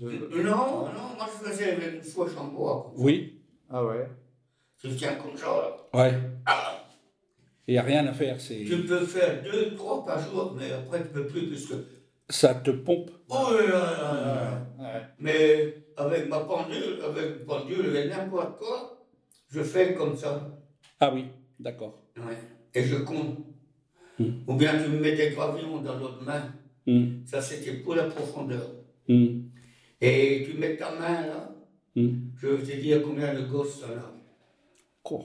Non, non, moi je faisais une fois en bois. Oui. Ah ouais. Je tiens comme ça. Là. Ouais. Ah, Il n'y a rien à faire. C'est tu peux faire deux, trois par jour, mais après tu peux plus puisque. ça te pompe. Oh là là là. Ouais. Mais avec ma pendule, avec une pendule, avec n'importe quoi, je fais comme ça. Ah oui, d'accord. Ouais. Et je compte. Hmm. Ou bien tu me mets des gravillons dans l'autre main. Hum, Ça, c'était pour la profondeur. hum, Et tu mets ta main là, hum. je vais te dire combien de gosses ça a. Oh.